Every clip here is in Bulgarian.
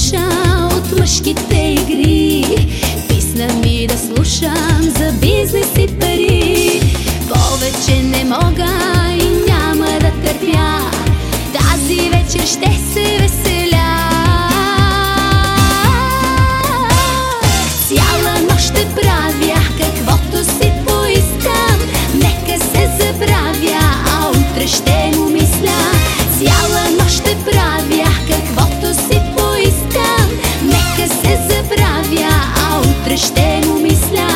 душа от мъжките игри. Писна ми да слушам за бизнес и пари. Повече не мога и няма да търпя. Тази вечер ще се веселя втрещено мисля.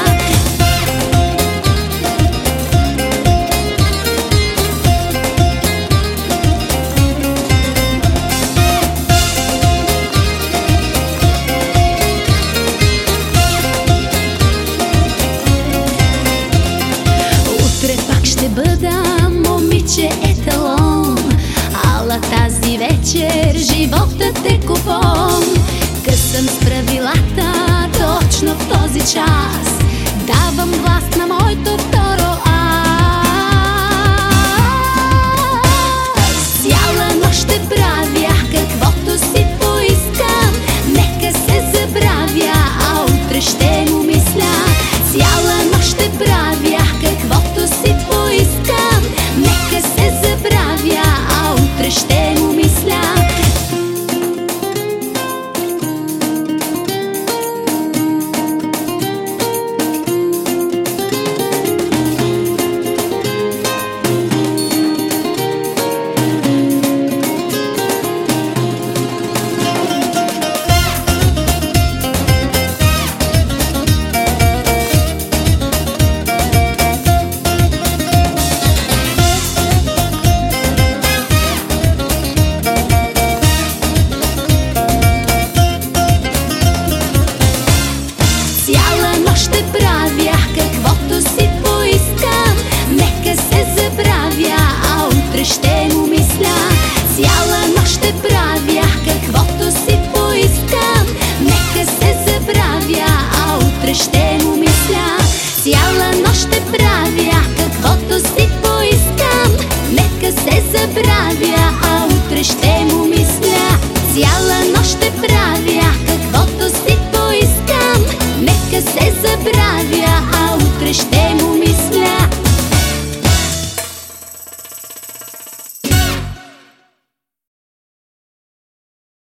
Утре пак ще бъда момиче еталон, ала тази вечер животът е купон. Късам с правилата, точно child. ще му мисля. Цяла нощ ще правя каквото си поискам. Нека се забравя.